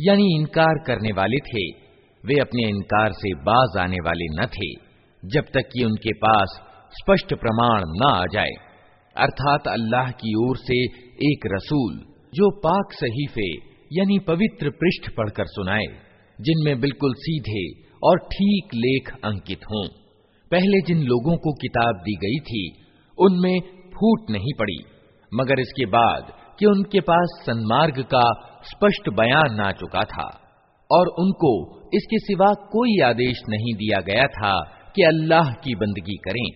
यानी इनकार करने वाले थे। वे अपने इनकार से बाज आने वाले न थे, जब तक कि उनके पास स्पष्ट प्रमाण न आ जाए। अर्थात अल्लाह की ओर से एक रसूल, जो पाक सहीफे, यानी पवित्र पृष्ठ पढ़कर सुनाए, जिनमें बिल्कुल सीधे और ठीक लेख अंकित हों। पहले जिन लोगों को किताब दी गई थी, उनमें फूट नहीं पड़ी, मगर इसके बाद कि उनके पास सन्मार्ग का स्पष्ट बयान ना चुका था और उनको इसके सिवा कोई आदेश नहीं दिया गया था कि अल्लाह की बंदगी करें,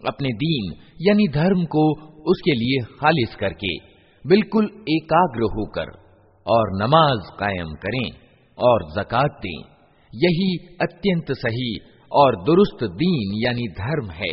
अपने दीन यानी धर्म को उसके लिए खालिस करके बिल्कुल एकाग्र होकर और नमाज़ कायम करें और जक़ात दें। यही अत्यंत सही और दुरुस्त दीन यानी धर्म है।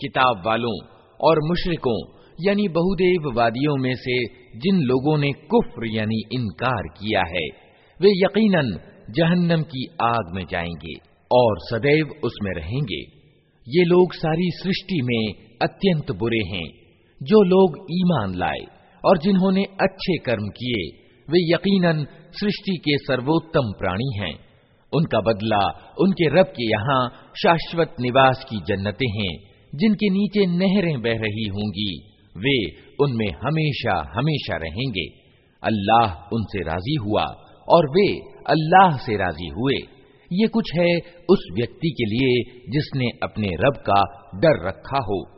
किताब वालों और मुशरिकों यानी बहुदेववादियों में से जिन लोगों ने कुफ्र यानी इनकार किया है वे यकीनन जहन्नम की आग में जाएंगे और सदैव उसमें रहेंगे ये लोग सारी सृष्टि में अत्यंत बुरे हैं, जो लोग ईमान लाए और जिन्होंने अच्छे कर्म किए, वे यकीनन सृष्टि के सर्वोत्तम प्राणी हैं। उनका बदला उनके रब के यहाँ शाश्वत निवास की जन्नतें हैं, जिनके नीचे नहरें बह रही होंगी। वे उनमें हमेशा हमेशा रहेंगे। अल्लाह उनसे राज़ी हुआ और वे अल्लाह से राज़ी हुए। ये कुछ है उस व्यक्ति के लिए जिसने अपने रब का डर रखा हो।